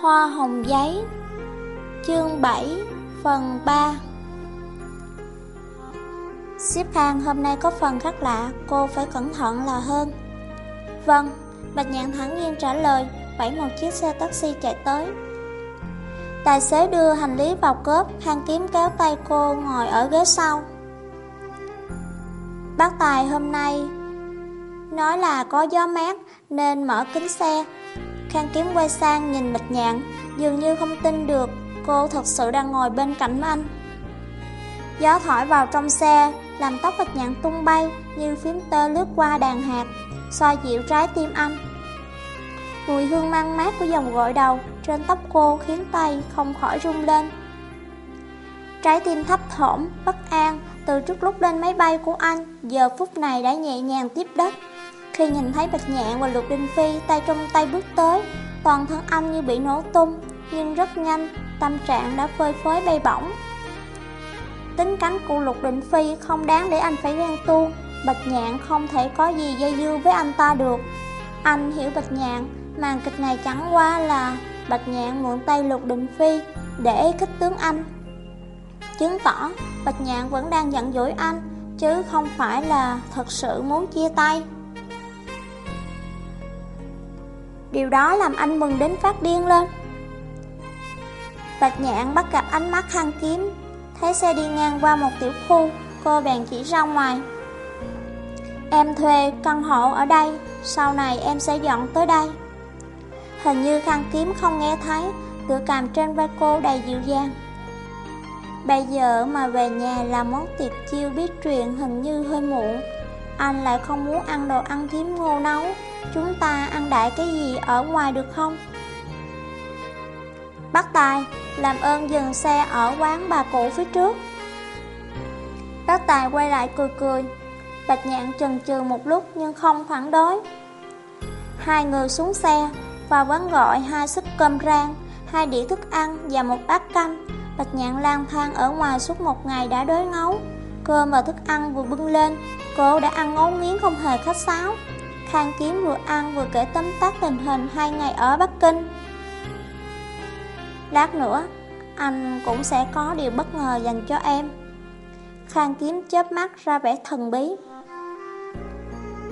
Hoa hồng giấy, Chương 7 Phần 3 Xếp hàng hôm nay có phần khác lạ, Cô phải cẩn thận là hơn. Vâng Bạch Nhạn thẳng nhiên trả lời Vẫy một chiếc xe taxi chạy tới. Tài xế đưa hành lý vào cốp Khang kiếm kéo tay cô ngồi ở ghế sau. Bác Tài hôm nay Nói là có gió mát, Nên mở kính xe Khang kiếm quay sang nhìn Bạch Nhạn Dường như không tin được Cô thật sự đang ngồi bên cạnh anh. Gió thổi vào trong xe Làm tóc Bạch Nhạn tung bay Như phím tơ lướt qua đàn hạt xoa dịu trái tim anh. Mùi hương mang mát của dòng gội đầu Trên tóc cô khiến tay không khỏi rung lên. Trái tim thấp thỏm, bất an Từ trước lúc lên máy bay của anh Giờ phút này đã nhẹ nhàng tiếp đất. Khi nhìn thấy Bạch Nhạn và Lục Đinh Phi, Tay trong tay bước tới, Toàn thân anh như bị nổ tung, Nhưng rất nhanh, Tâm trạng đã phơi phới bay bổng. Tính cánh của Lục Định Phi không đáng để anh phải ghen tuông, Bạch Nhạn không thể có gì dây dưa với anh ta được. Anh hiểu Bạch Nhạn, Màn kịch này chẳng qua là Bạch Nhạn mượn tay Lục Định Phi Để kích tướng anh. Chứng tỏ Bạch Nhạn vẫn đang giận dỗi anh, Chứ không phải là thật sự muốn chia tay. Điều đó làm anh mừng đến phát điên lên. Bạch Nhạn bắt gặp ánh mắt hăng kiếm, Thấy xe đi ngang qua một tiểu khu, Cô bèn chỉ ra ngoài. Em thuê căn hộ ở đây, Sau này em sẽ dọn tới đây. Hình như khăn kiếm không nghe thấy Tựa cầm trên vai cô đầy dịu dàng. Bây giờ mà về nhà làm món tiệc chiêu biết truyền hình như hơi muộn. Anh lại không muốn ăn đồ ăn thím ngô nấu. Chúng ta ăn đại cái gì ở ngoài được không? Bác Tài, làm ơn dừng xe ở quán bà cụ phía trước. Bác Tài quay lại cười cười. Bạch nhạn chần chừ một lúc nhưng không phản đối. Hai người xuống xe Và quán gọi hai suất cơm rang Hai đĩa thức ăn và một bát canh. Bạch nhạn lang thang ở ngoài suốt một ngày đã đói ngấu. Cơm và thức ăn vừa bưng lên Cô đã ăn ngấu nghiến không hề khách sáo. Khang Kiếm vừa ăn vừa kể tóm tắt tình hình hai ngày ở Bắc Kinh. Lát nữa, anh cũng sẽ có điều bất ngờ dành cho em. Khang Kiếm chớp mắt ra vẻ thần bí.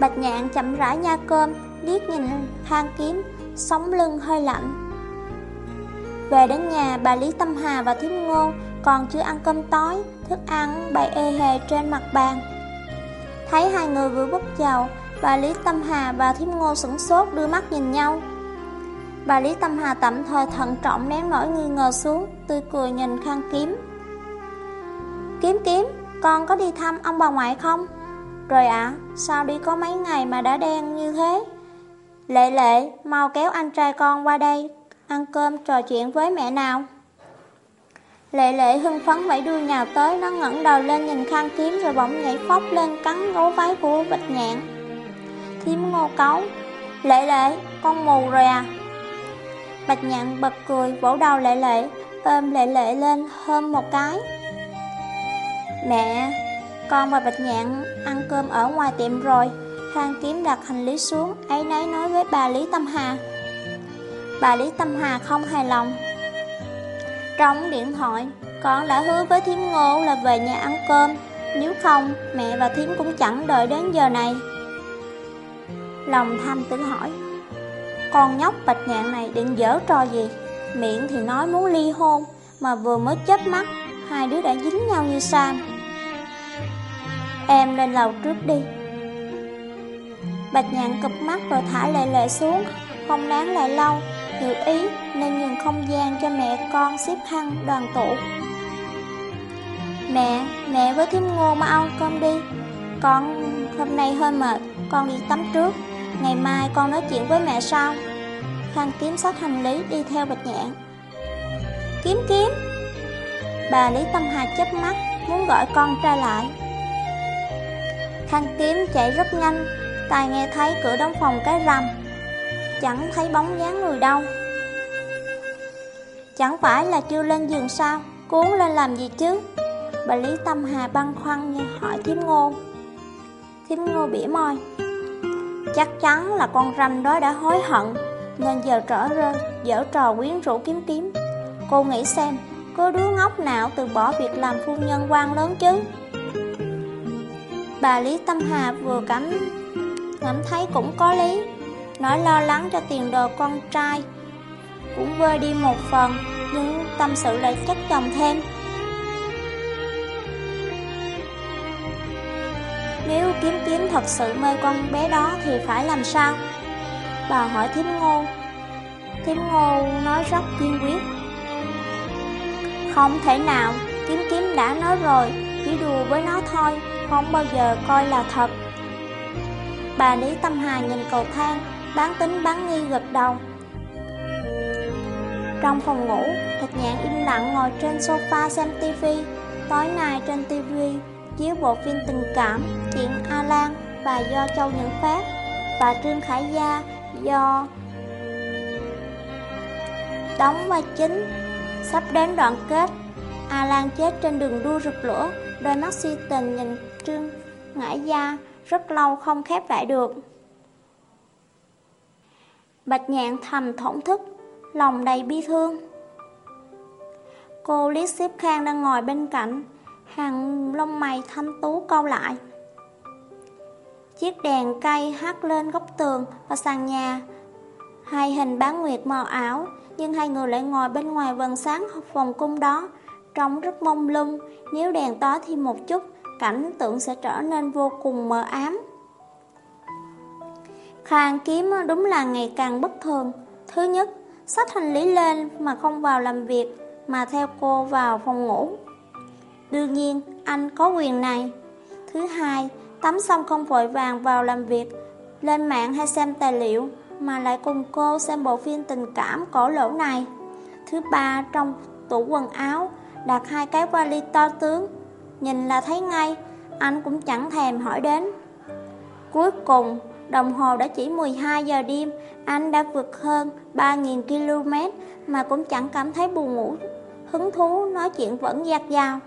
Bạch nhạn chậm rãi nha cơm Liếc nhìn Khang Kiếm Sống lưng hơi lạnh. Về đến nhà bà Lý Tâm Hà và Thiếm Ngô Còn chưa ăn cơm tối Thức ăn bày ê hề trên mặt bàn. Thấy hai người vừa bước vào Bà Lý Tâm Hà và Thiếm Ngô sửng sốt đưa mắt nhìn nhau Bà Lý Tâm Hà tạm thời thận trọng nén nỗi nghi ngờ xuống Tươi cười nhìn Khang Kiếm Kiếm kiếm, con có đi thăm ông bà ngoại không? Rồi ạ, à, sao đi có mấy ngày mà đã đen như thế? Lệ lệ, mau kéo anh trai con qua đây Ăn cơm trò chuyện với mẹ nào Lệ lệ hưng phấn vẫy đuôi nhào tới Nó ngẩng đầu lên nhìn khang kiếm Rồi bỗng nhảy phóc lên cắn gấu váy của bạch nhạn Thiếm ngô cấu. Lệ lệ, con mù rồi à Bạch nhạn bật cười vỗ đầu lệ lệ Ôm lệ lệ lên hơn một cái. Mẹ Con và Bạch nhạn ăn cơm ở ngoài tiệm rồi. Khang kiếm đặt hành lý xuống ấy nấy nói với bà Lý Tâm Hà. Bà Lý Tâm Hà không hài lòng. Trong điện thoại Con đã hứa với thím Ngô là về nhà ăn cơm. Nếu không mẹ và thím cũng chẳng đợi đến giờ này. Lòng tham tự hỏi Con nhóc bạch nhạn này định dở trò gì? Miệng thì nói muốn ly hôn Mà vừa mới chớp mắt Hai đứa đã dính nhau như Sam. Em lên lầu trước đi. Bạch nhạn cụp mắt rồi thả lệ lệ xuống Không đáng lại lâu Hiểu ý nên nhường không gian cho mẹ con xếp khăn đoàn tụ. Mẹ, mẹ với thím ngô mau ăn cơm đi Con hôm nay hơi mệt Con đi tắm trước. Ngày mai con nói chuyện với mẹ sau. Khang kiếm sách hành lý đi theo bạch nhạn Kiếm kiếm. Bà Lý Tâm Hà chớp mắt, Muốn gọi con ra lại. Khang kiếm chạy rất nhanh tài nghe thấy cửa đóng phòng cái rầm. Chẳng thấy bóng dáng người đâu. Chẳng phải là chưa lên giường sao? Cuốn lên làm gì chứ? Bà Lý Tâm Hà băn khoăn như hỏi Thiếm Ngô. Thiếm Ngô bỉa môi. Chắc chắn là con ranh đó đã hối hận, Nên giờ trở rơi Dở trò quyến rũ kiếm kiếm. Cô nghĩ xem, Có đứa ngốc nào từ bỏ việc làm phu nhân quan lớn chứ? Bà Lý Tâm Hà vừa cảm Cảm thấy cũng có lý. Nói lo lắng cho tiền đồ con trai Cũng vơi đi một phần, Nhưng tâm sự lại chất chồng thêm. Nếu kiếm kiếm thật sự mê con bé đó thì phải làm sao? Bà hỏi thím ngô. Thím ngô nói rất kiên quyết. Không thể nào, kiếm kiếm đã nói rồi Chỉ đùa với nó thôi, không bao giờ coi là thật. Bà Lý Tâm Hà nhìn cầu thang Bán tính bán nghi gật đầu. Trong phòng ngủ Thạch nhạn im lặng ngồi trên sofa xem tivi Tối nay trên tivi chiếu bộ phim tình cảm Chuyện A Lan và do Châu Nhẫn Phát và Trương Khải Gia, do đóng vai chính sắp đến đoạn kết. A Lan chết trên đường đua rực lửa đôi mắt si tình nhìn Trương Ngải Gia rất lâu không khép lại được. Bạch nhạn thầm thổn thức, lòng đầy bi thương. Cô liếc xếp khang đang ngồi bên cạnh hàng lông mày thanh tú câu lại. Chiếc đèn cây hắt lên góc tường và sàn nhà. Hai hình bán nguyệt màu ảo, nhưng hai người lại ngồi bên ngoài vần sáng vòng cung đó, trông rất mông lung. Nếu đèn tối thêm một chút, cảnh tượng sẽ trở nên vô cùng mờ ám. Khang kiếm đúng là ngày càng bất thường. Thứ nhất, xách hành lý lên mà không vào làm việc, mà theo cô vào phòng ngủ. Đương nhiên, anh có quyền này. Thứ hai, tắm xong không vội vàng vào làm việc, lên mạng hay xem tài liệu, mà lại cùng cô xem bộ phim tình cảm cổ lỗ này. Thứ ba, trong tủ quần áo, đặt hai cái vali to tướng. Nhìn là thấy ngay, anh cũng chẳng thèm hỏi đến. Cuối cùng, đồng hồ đã chỉ 12 giờ đêm, anh đã vượt hơn 3.000 km mà cũng chẳng cảm thấy buồn ngủ. Hứng thú nói chuyện vẫn dạt dào.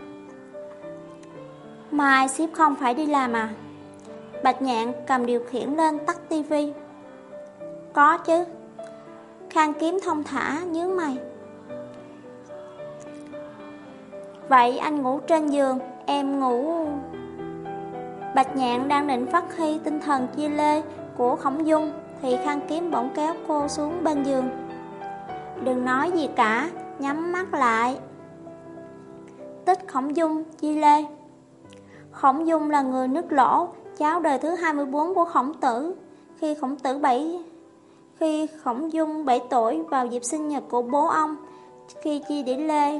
Mai ship không phải đi làm à? Bạch nhạn cầm điều khiển lên tắt tivi. Có chứ. Khang kiếm thông thả nhớ mày. Vậy anh ngủ trên giường, em ngủ... Bạch nhạn đang định phát huy tinh thần chia lê của khổng dung thì khang kiếm bỗng kéo cô xuống bên giường. Đừng nói gì cả, nhắm mắt lại. Tích khổng dung chia lê Khổng Dung là người nước lỗ, cháu đời thứ 24 của Khổng Tử. Khi Khổng Tử 7 khi Khổng Dung 7 tuổi vào dịp sinh nhật của bố ông, khi chia đĩa lê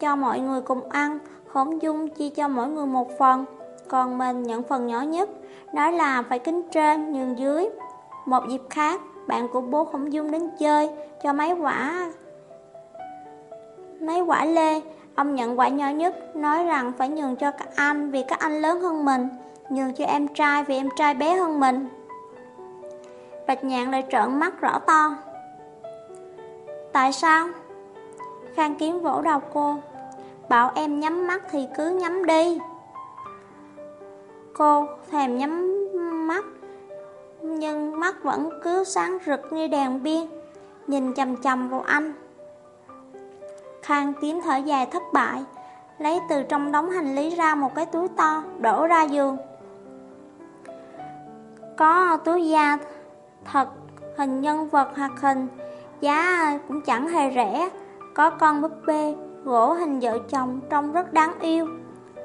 cho mọi người cùng ăn, Khổng Dung chia cho mỗi người một phần, còn mình nhận phần nhỏ nhất, nói là phải kính trên nhường dưới. Một dịp khác, bạn của bố Khổng Dung đến chơi cho mấy quả mấy quả lê Ông nhận quả nhỏ nhất, nói rằng phải nhường cho các anh vì các anh lớn hơn mình, nhường cho em trai vì em trai bé hơn mình. Bạch nhạn lại trợn mắt rõ to. Tại sao? Khang kiếm vỗ đầu cô, bảo em nhắm mắt thì cứ nhắm đi. Cô thèm nhắm mắt, nhưng mắt vẫn cứ sáng rực như đèn biên nhìn chầm chầm vào anh. Khang kiếm thở dài thất bại, Lấy từ trong đống hành lý ra một cái túi to, Đổ ra giường. Có túi da thật, Hình nhân vật hoặc hình, Giá cũng chẳng hề rẻ. Có con búp bê, Gỗ hình vợ chồng trông rất đáng yêu.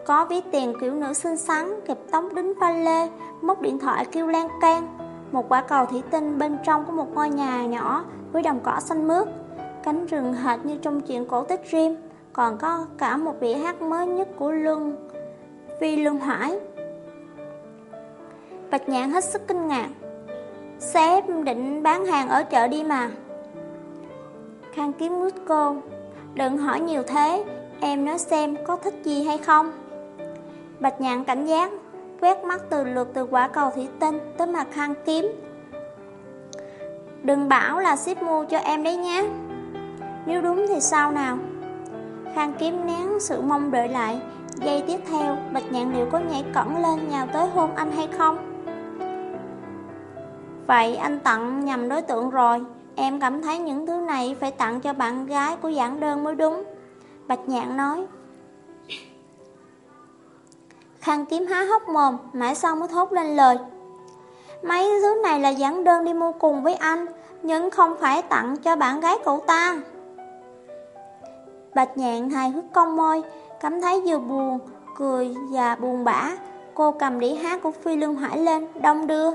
Có ví tiền kiểu nữ xinh xắn, Kẹp tóc đính pha lê, Móc điện thoại kêu lan can. Một quả cầu thủy tinh bên trong có một ngôi nhà nhỏ Với đồng cỏ xanh mướt cánh rừng hệt như trong chuyện cổ tích Rim, còn có cả một vị hát mới nhất của Luân, Phi Luân Hải. Bạch nhạn hết sức kinh ngạc. Sếp định bán hàng ở chợ đi mà. Khang kiếm mút cô. Đừng hỏi nhiều thế, em nói xem có thích gì hay không. Bạch nhạn cảnh giác, quét mắt từ lượt từ quả cầu thủy tinh tới mặt khang kiếm. Đừng bảo là ship mua cho em đấy nhé. Nếu đúng thì sao nào Khang kiếm nén sự mong đợi lại Giây tiếp theo Bạch nhạn liệu có nhảy cẩn lên nhào tới hôn anh hay không Vậy anh tặng nhầm đối tượng rồi em cảm thấy những thứ này phải tặng cho bạn gái của giảng đơn mới đúng. Bạch nhạn nói. Khang kiếm há hốc mồm, mãi sau mới thốt lên lời. Mấy thứ này là giảng đơn đi mua cùng với anh, nhưng không phải tặng cho bạn gái cậu ta. Bạch nhạn hài hước cong môi, cảm thấy vừa buồn, cười và buồn bã. Cô cầm đĩa hát của Phi Lương Hải lên, đông đưa.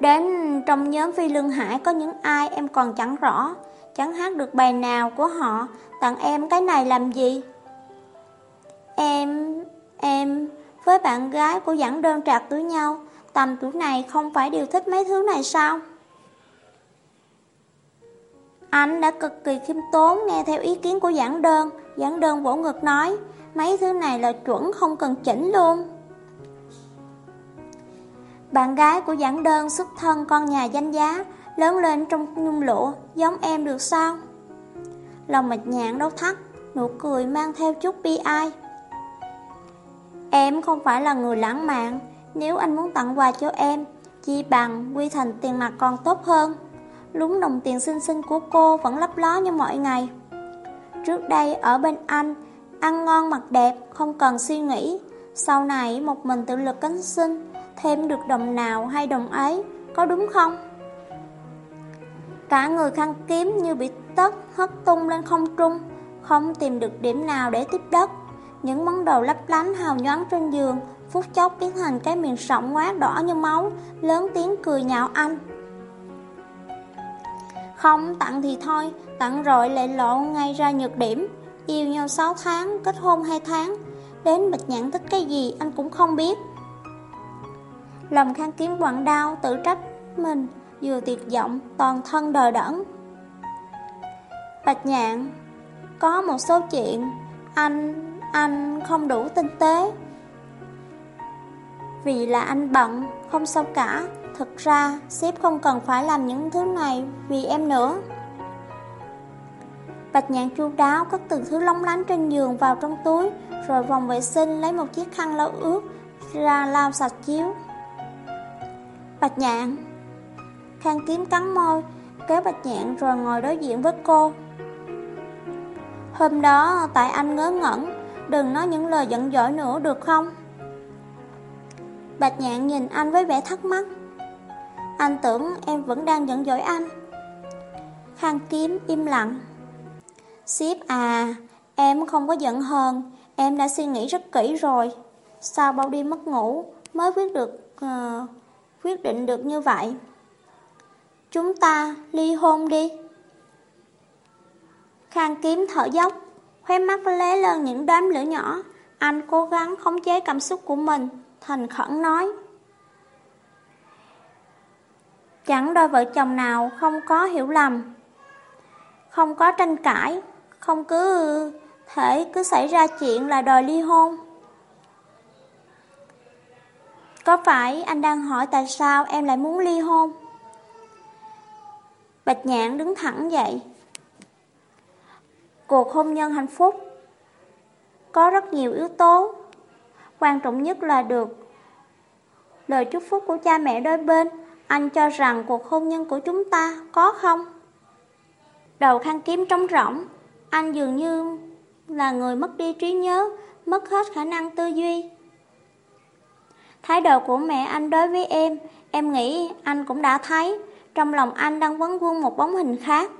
Đến trong nhóm Phi Lương Hải có những ai em còn chẳng rõ, chẳng hát được bài nào của họ, tặng em cái này làm gì? Em, em với bạn gái của giảng đơn trạc tuổi nhau, tầm tuổi này không phải đều thích mấy thứ này sao? Anh đã cực kỳ khiêm tốn nghe theo ý kiến của giảng đơn, giảng đơn vỗ ngực nói, mấy thứ này là chuẩn không cần chỉnh luôn. Bạn gái của giảng đơn xuất thân con nhà danh giá, lớn lên trong nhung lụa, giống em được sao? Lòng mạch nhạn đâu thắt, nụ cười mang theo chút bi ai. Em không phải là người lãng mạn, nếu anh muốn tặng quà cho em, chi bằng quy thành tiền mặt còn tốt hơn. Lúng đồng tiền xinh xinh của cô vẫn lấp ló như mọi ngày. Trước đây ở bên anh, ăn ngon mặc đẹp, không cần suy nghĩ. Sau này một mình tự lực cánh sinh, thêm được đồng nào hay đồng ấy, có đúng không? Cả người khăn kiếm như bị tất hất tung lên không trung, không tìm được điểm nào để tiếp đất. Những món đồ lấp lánh hào nhoáng trên giường, phút chốc biến thành cái miệng sọng ngoát đỏ như máu, lớn tiếng cười nhạo anh. Không tặng thì thôi, tặng rồi lại lộ ngay ra nhược điểm. Yêu nhau 6 tháng, kết hôn 2 tháng, đến bạch nhãn thích cái gì anh cũng không biết. Lòng khang kiếm quặn đau tự trách mình Vừa tuyệt vọng toàn thân đờ đẫn. Bạch nhạn Có một số chuyện Anh, anh không đủ tinh tế. Vì là anh bận Không sao cả. Thực ra, sếp không cần phải làm những thứ này Vì em nữa. Bạch nhạn chu đáo cất từng thứ lóng lánh trên giường vào trong túi, Rồi vòng vệ sinh lấy một chiếc khăn lau ướt Ra lau sạch chiếu. Bạch nhạn Khang kiếm cắn môi, Kéo bạch nhạn rồi ngồi đối diện với cô. Hôm đó, tại anh ngớ ngẩn, Đừng nói những lời giận dỗi nữa được không? Bạch nhạn nhìn anh với vẻ thắc mắc. Anh tưởng em vẫn đang giận dỗi anh Khang kiếm im lặng Xếp à Em không có giận hờn Em đã suy nghĩ rất kỹ rồi Sau bao đêm mất ngủ Mới quyết được uh, quyết định được như vậy. Chúng ta ly hôn đi. Khang kiếm thở dốc, khóe mắt lé lên những đám lửa nhỏ. Anh cố gắng khống chế cảm xúc của mình, thành khẩn nói. Chẳng đôi vợ chồng nào không có hiểu lầm, không có tranh cãi, không cứ thể cứ xảy ra chuyện là đòi ly hôn. Có phải anh đang hỏi tại sao em lại muốn ly hôn? Bạch nhãn đứng thẳng dậy. Cuộc hôn nhân hạnh phúc có rất nhiều yếu tố. Quan trọng nhất là được lời chúc phúc của cha mẹ đôi bên. Anh cho rằng cuộc hôn nhân của chúng ta có không? Đầu khăn kiếm trống rỗng, anh dường như là người mất đi trí nhớ, mất hết khả năng tư duy. Thái độ của mẹ anh đối với em, em nghĩ anh cũng đã thấy, trong lòng anh đang vấn vương một bóng hình khác.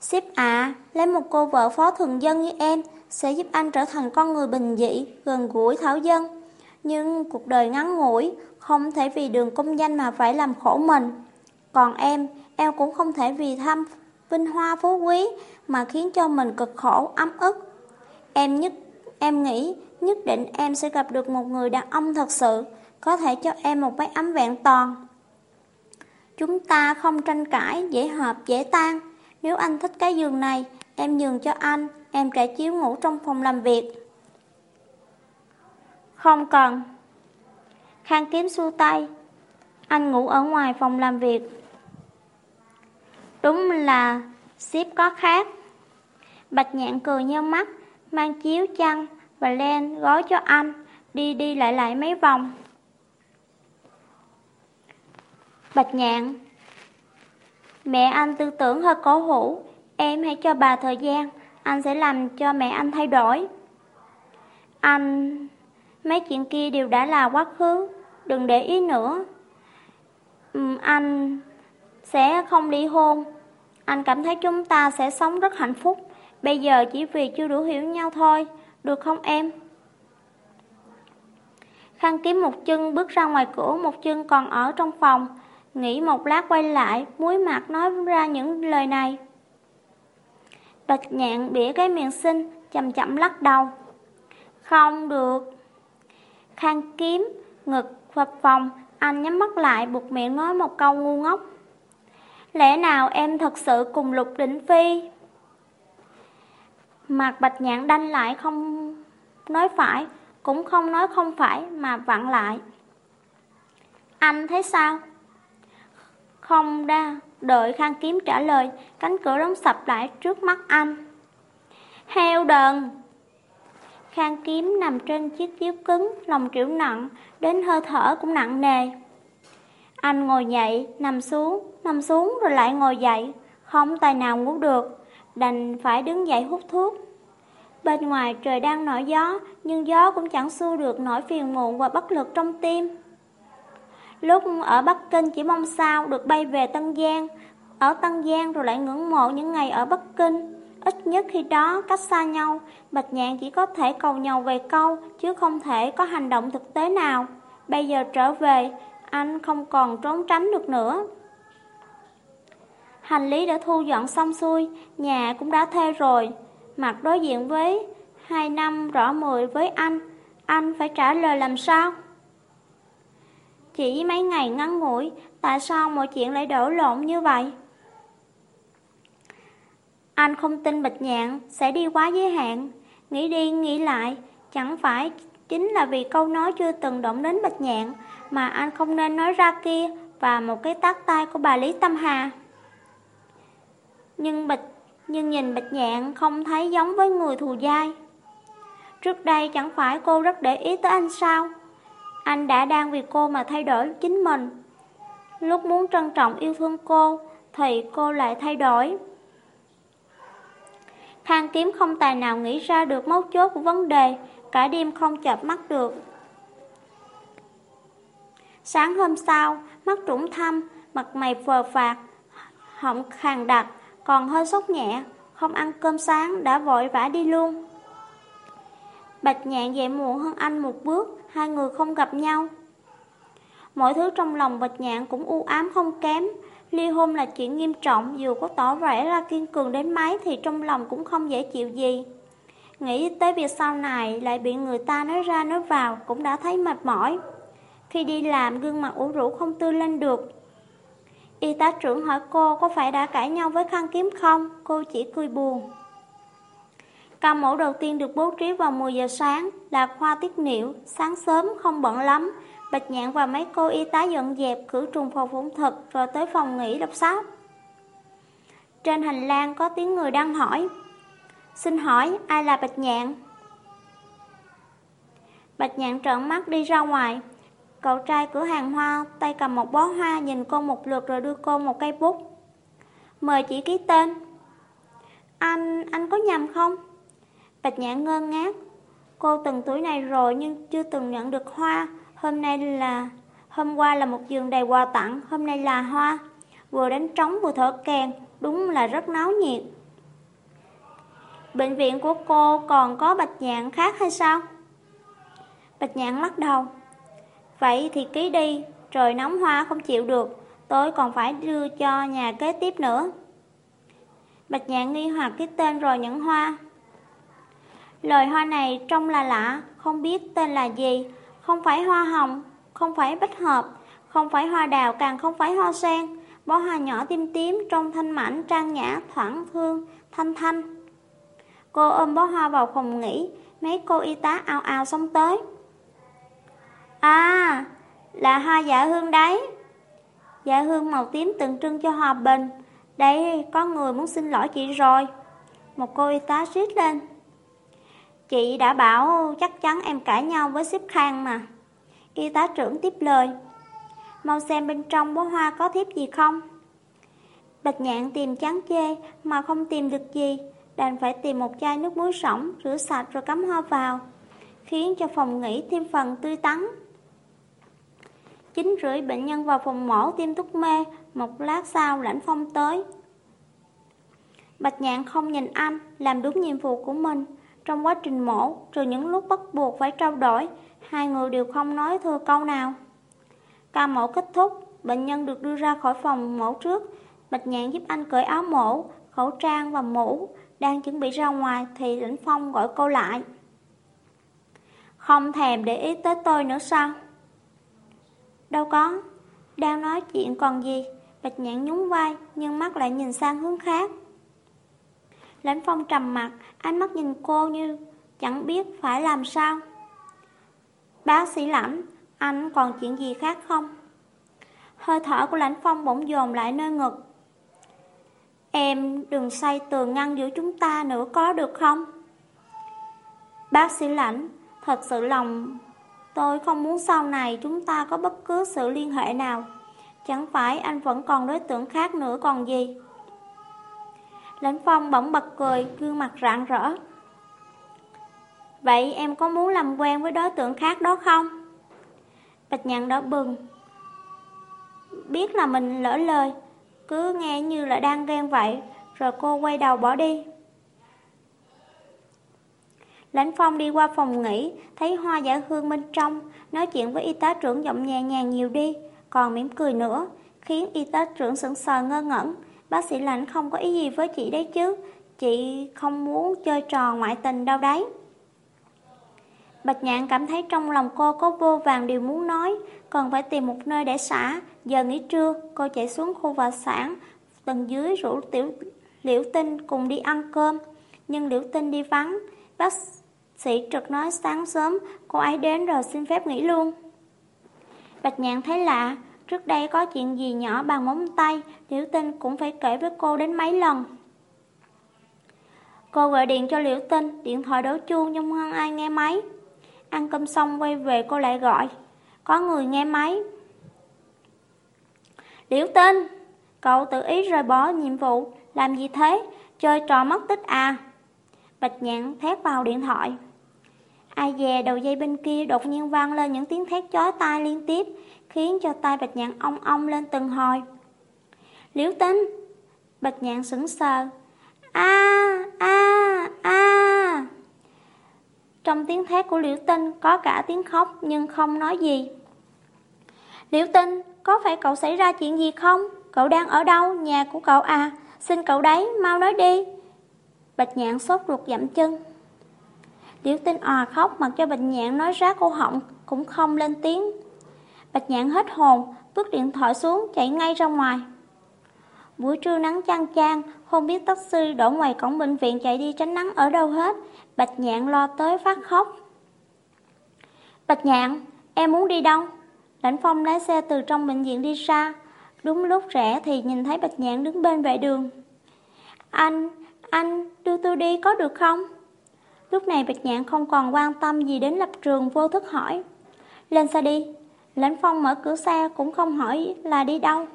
xếp à, lấy một cô vợ phó thường dân như em sẽ giúp anh trở thành con người bình dị, gần gũi thảo dân. Nhưng cuộc đời ngắn ngủi, không thể vì đường công danh mà phải làm khổ mình. Còn em, em cũng không thể vì tham vinh hoa phú quý mà khiến cho mình cực khổ, ấm ức. Em nhất em nghĩ nhất định em sẽ gặp được một người đàn ông thật sự, có thể cho em một mái ấm vẹn toàn. Chúng ta không tranh cãi, dễ hợp, dễ tan. Nếu anh thích cái giường này, em nhường cho anh, em trải chiếu ngủ trong phòng làm việc. Không cần. Khang kiếm xu tay. Anh ngủ ở ngoài phòng làm việc. Đúng là ship có khác. Bạch nhạn cười nheo mắt, mang chiếu chăn và len gói cho anh, đi đi lại lại mấy vòng. Bạch nhạn Mẹ anh tư tưởng hơi cổ hủ, em hãy cho bà thời gian, anh sẽ làm cho mẹ anh thay đổi. Anh... Mấy chuyện kia đều đã là quá khứ, đừng để ý nữa. Ừ, anh sẽ không ly hôn. Anh cảm thấy chúng ta sẽ sống rất hạnh phúc. Bây giờ chỉ vì chưa đủ hiểu nhau thôi, được không em? Khang kiếm một chân bước ra ngoài cửa, một chân còn ở trong phòng. Nghĩ một lát quay lại, muối mặt nói ra những lời này. Bạch nhạn bỉa cái miệng xinh, chậm chậm lắc đầu. Không được. Khang kiếm, ngực phập phòng, anh nhắm mắt lại buộc miệng nói một câu ngu ngốc. Lẽ nào em thật sự cùng lục đỉnh phi? Mặt bạch nhạn đanh lại không nói phải, cũng không nói không phải mà vặn lại. Anh thấy sao? Không đa, đợi khang kiếm trả lời, cánh cửa đóng sập lại trước mắt anh. Heo đần! Khang kiếm nằm trên chiếc chiếu cứng, lòng triệu nặng, đến hơi thở cũng nặng nề. Anh ngồi dậy, nằm xuống, nằm xuống rồi lại ngồi dậy, không tài nào ngủ được, đành phải đứng dậy hút thuốc. Bên ngoài trời đang nổi gió, nhưng gió cũng chẳng xua được nỗi phiền muộn và bất lực trong tim. Lúc ở Bắc Kinh chỉ mong sao được bay về Tân Giang, ở Tân Giang rồi lại ngưỡng mộ những ngày ở Bắc Kinh. Ít nhất khi đó cách xa nhau, Bạch Nhạn chỉ có thể cầu nhau về câu, chứ không thể có hành động thực tế nào. Bây giờ trở về, anh không còn trốn tránh được nữa. Hành lý đã thu dọn xong xuôi, nhà cũng đã thuê rồi. Mặt đối diện với hai năm rõ mười với anh, anh phải trả lời làm sao? Chỉ mấy ngày ngắn ngủi, tại sao mọi chuyện lại đổ lộn như vậy? Anh không tin Bạch Nhạn sẽ đi quá giới hạn, nghĩ đi nghĩ lại, chẳng phải chính là vì câu nói chưa từng động đến Bạch Nhạn mà anh không nên nói ra kia và một cái tác tay của bà Lý Tâm Hà. Nhưng Bạch nhưng nhìn Bạch Nhạn không thấy giống với người thù dai. Trước đây chẳng phải cô rất để ý tới anh sao? Anh đã đang vì cô mà thay đổi chính mình. Lúc muốn trân trọng yêu thương cô thì cô lại thay đổi thang kiếm không tài nào nghĩ ra được mấu chốt của vấn đề, cả đêm không chợp mắt được. Sáng hôm sau, mắt trũng thâm, mặt mày phờ phạt, họng khàn đặc, còn hơi sốt nhẹ, không ăn cơm sáng đã vội vã đi luôn. Bạch nhạn dậy muộn hơn anh một bước, hai người không gặp nhau. Mọi thứ trong lòng bạch nhạn cũng u ám không kém, ly hôn là chuyện nghiêm trọng, dù có tỏ vẻ ra kiên cường đến mấy thì trong lòng cũng không dễ chịu gì. Nghĩ tới việc sau này lại bị người ta nói ra nói vào cũng đã thấy mệt mỏi. Khi đi làm gương mặt ủ rũ không tươi lên được. Y tá trưởng hỏi cô có phải đã cãi nhau với khăn kiếm không? Cô chỉ cười buồn. Ca mẫu đầu tiên được bố trí vào 10 giờ sáng là khoa tiết niệu, sáng sớm không bận lắm. Bạch Nhạn và mấy cô y tá dọn dẹp khử trùng phòng phẫu thuật rồi tới phòng nghỉ đọc sách. Trên hành lang có tiếng người đang hỏi. Xin hỏi ai là Bạch Nhạn? Bạch Nhạn trợn mắt đi ra ngoài. Cậu trai cửa hàng hoa tay cầm một bó hoa nhìn cô một lượt rồi đưa cô một cây bút. Mời chị ký tên. Anh, anh có nhầm không? Bạch nhãn ngơ ngác. Cô từng tuổi này rồi nhưng chưa từng nhận được hoa. Hôm nay là... Hôm qua là một giường đầy quà tặng, hôm nay là hoa. Vừa đánh trống vừa thở kèn, đúng là rất náo nhiệt. Bệnh viện của cô còn có bạch nhạn khác hay sao? Bạch nhạn lắc đầu. Vậy thì ký đi, trời nóng hoa không chịu được, tôi còn phải đưa cho nhà kế tiếp nữa. Bạch nhạn nghi hoặc cái tên rồi nhận hoa. Lời hoa này trông là lạ, không biết tên là gì, không phải hoa hồng, không phải bách hợp, không phải hoa đào, càng không phải hoa sen. Bó hoa nhỏ tím tím, trong thanh mảnh, trang nhã, thoảng thương, thanh thanh. Cô ôm bó hoa vào phòng nghỉ, mấy cô y tá ao ao xông tới. À, là hoa dạ hương đấy. Dạ hương màu tím tượng trưng cho hòa bình. Đây, có người muốn xin lỗi chị rồi. Một cô y tá rít lên. Chị đã bảo chắc chắn em cãi nhau với xếp khang mà. Y tá trưởng tiếp lời. Mau xem bên trong bó hoa có thiếp gì không? Bạch nhạn tìm chán chê mà không tìm được gì, đành phải tìm một chai nước muối sỏng, rửa sạch rồi cắm hoa vào, khiến cho phòng nghỉ thêm phần tươi tắn. Chín rưỡi bệnh nhân vào phòng mổ tiêm thuốc mê, một lát sau lãnh phong tới. Bạch nhạn không nhìn anh, làm đúng nhiệm vụ của mình. Trong quá trình mổ, trừ những lúc bắt buộc phải trao đổi, hai người đều không nói thừa câu nào. Ca mổ kết thúc, bệnh nhân được đưa ra khỏi phòng mổ trước. Bạch nhạn giúp anh cởi áo mổ, khẩu trang và mũ. Đang chuẩn bị ra ngoài thì Lĩnh Phong gọi cô lại. Không thèm để ý tới tôi nữa sao? Đâu có, đang nói chuyện còn gì? Bạch nhạn nhún vai nhưng mắt lại nhìn sang hướng khác. Lãnh phong trầm mặt, ánh mắt nhìn cô như chẳng biết phải làm sao. Bác sĩ lãnh, anh còn chuyện gì khác không? Hơi thở của lãnh phong bỗng dồn lại nơi ngực. Em đừng xây tường ngăn giữa chúng ta nữa có được không? Bác sĩ lãnh, thật sự lòng tôi không muốn sau này chúng ta có bất cứ sự liên hệ nào. Chẳng phải anh vẫn còn đối tượng khác nữa còn gì? Lãnh Phong bỗng bật cười, gương mặt rạng rỡ. Vậy em có muốn làm quen với đối tượng khác đó không? Bạch nhạn đỏ bừng. Biết là mình lỡ lời, cứ nghe như là đang ghen vậy, rồi cô quay đầu bỏ đi. Lãnh Phong đi qua phòng nghỉ, thấy hoa giả hương bên trong, nói chuyện với y tá trưởng giọng nhẹ nhàng nhiều đi, còn mỉm cười nữa, khiến y tá trưởng sững sờ ngơ ngẩn. Bác sĩ Lãnh không có ý gì với chị đấy chứ, chị không muốn chơi trò ngoại tình đâu đấy. Bạch Nhạn cảm thấy trong lòng cô có vô vàng điều muốn nói, cần phải tìm một nơi để xả. Giờ nghỉ trưa, cô chạy xuống khu vào sản, tầng dưới rủ tiểu Liễu Tinh cùng đi ăn cơm. Nhưng Liễu Tinh đi vắng, bác sĩ trực nói sáng sớm cô ấy đến rồi xin phép nghỉ luôn. Bạch Nhạn thấy lạ, trước đây có chuyện gì nhỏ bằng móng tay, Liễu Tinh cũng phải kể với cô đến mấy lần. Cô gọi điện cho Liễu Tinh, điện thoại đổ chuông nhưng không ai nghe máy. Ăn cơm xong quay về cô lại gọi Có người nghe máy. Liễu tinh Cậu tự ý rời bỏ nhiệm vụ Làm gì thế? Chơi trò mất tích à? Bạch nhạn thét vào điện thoại. Ai dè đầu dây bên kia đột nhiên vang lên những tiếng thét chói tai liên tiếp. Khiến cho tai bạch nhạn ong ong lên từng hồi Liễu tinh Bạch nhạn sững sờ A a a trong tiếng thét của Liễu Tinh có cả tiếng khóc nhưng không nói gì. Liễu Tinh, có phải cậu xảy ra chuyện gì không? Cậu đang ở đâu? Nhà của cậu à? Xin cậu đấy, mau nói đi. Bạch nhạn sốt ruột dậm chân. Liễu Tinh òa khóc mặc cho Bạch nhạn nói rác cô họng, cũng không lên tiếng. Bạch nhãn hết hồn, bước điện thoại xuống, chạy ngay ra ngoài. Buổi trưa nắng chang chang, không biết taxi đổ ngoài cổng bệnh viện chạy đi tránh nắng ở đâu hết. Bạch nhạn lo tới phát khóc. Bạch nhạn, em muốn đi đâu? Lãnh Phong lái xe từ trong bệnh viện đi ra. Đúng lúc rẽ thì nhìn thấy Bạch nhạn đứng bên vệ đường. Anh, anh, đưa tôi đi có được không? Lúc này Bạch nhạn không còn quan tâm gì đến lập trường vô thức hỏi. Lên xe đi. Lãnh Phong mở cửa xe cũng không hỏi là đi đâu.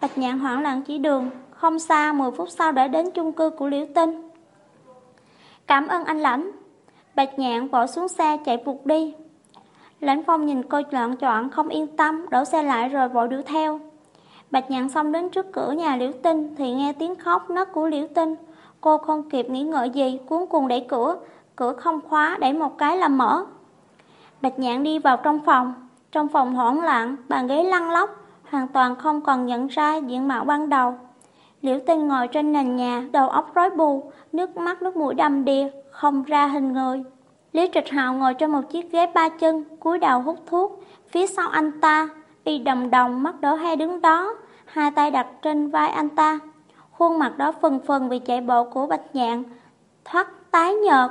Bạch nhạn hoảng loạn chỉ đường, không xa 10 phút sau đã đến chung cư của Liễu Tinh. Cảm ơn anh Lãnh. Bạch nhạn bỏ xuống xe chạy vụt đi. Lãnh Phong nhìn cô loạn chọn không yên tâm, đổ xe lại rồi vội đuổi theo. Bạch nhạn xong đến trước cửa nhà Liễu Tinh thì nghe tiếng khóc nấc của Liễu Tinh. Cô không kịp nghĩ ngợi gì, cuốn cuồng đẩy cửa, cửa không khóa, đẩy một cái là mở. Bạch nhạn đi vào trong phòng, trong phòng hỗn loạn, bàn ghế lăn lóc, hoàn toàn không còn nhận ra diện mạo ban đầu. Liễu Tinh ngồi trên nền nhà, đầu óc rối bù, nước mắt nước mũi đầm đìa, không ra hình người. Lý Trịch Hạo ngồi trên một chiếc ghế ba chân, cúi đầu hút thuốc. Phía sau anh ta, y đồng đồng mắt đỏ hai đứng đó, hai tay đặt trên vai anh ta. Khuôn mặt đó phần phần vì chạy bộ của Bạch Nhạn, thoát tái nhợt,